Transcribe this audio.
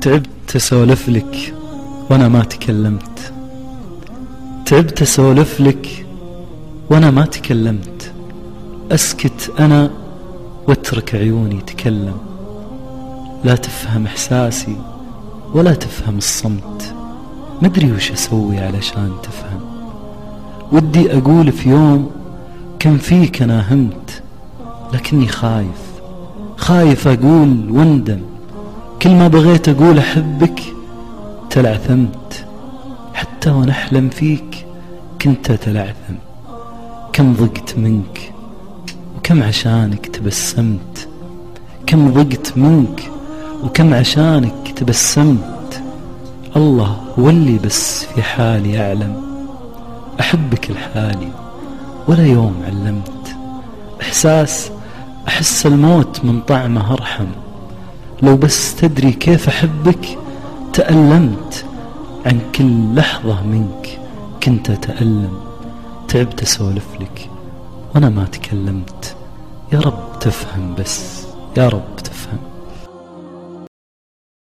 تعبت اسولف لك وأنا ما تكلمت. تعبت اسولف لك وأنا ما تكلمت. اسكت أنا واترك عيوني تكلم. لا تفهم احساسي ولا تفهم الصمت. مدري وش أسوي علشان تفهم. ودي أقول في يوم كم فيك أنا همت لكني خايف. خايف أقول واندم كل ما بغيت أقول أحبك تلعثمت. حتى وأنا أحلم فيك كنت أتلعثم. كم ضقت منك وكم عشانك تبسمت. كم ضقت منك وكم عشانك تبسمت. الله هو اللي بس في حالي أعلم. أحبك لحالي ولا يوم علمت. إحساس أحس الموت من طعمه أرحم. لو بس تدري كيف أحبك تألمت عن كل لحظة منك كنت أتألم. تعبت أسولف لك وأنا ما تكلمت. يا رب تفهم بس يا رب.